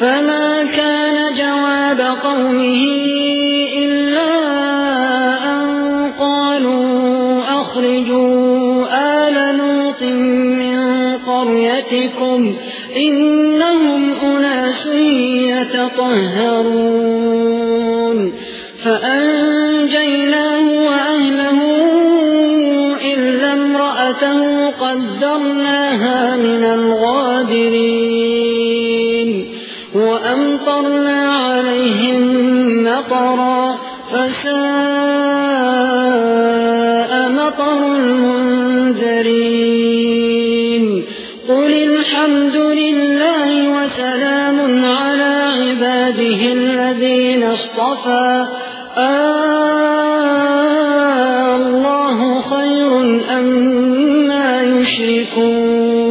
فما كان جواب قومه إلا أن قالوا أخرجوا آل نوط من قريتكم إنهم أناس يتطهرون فأنجيناه وأهله إلا امرأته قدرناها من الغابرين وأمطرنا عليهم مطرا فساء مطر المنذرين. قل الحمد لله وسلام على عباده الذين اصطفى. آه الله خير أما يشركون.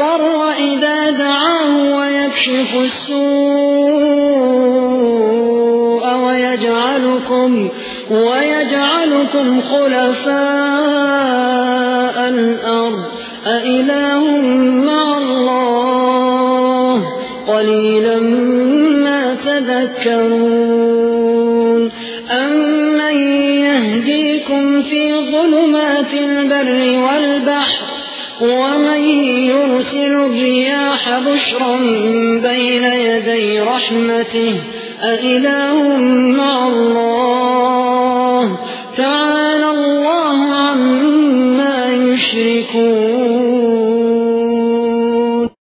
المضطر إذا دعاه ويكشف السوء ويجعلكم ويجعلكم خلفاء الأرض. أإله مع الله قليلا ما تذكرون. أمن يهديكم في ظلمات البر والبحر ومن يرسل الرياح بشرا بين يدي رحمته أإله مع الله تعالى الله عما يشركون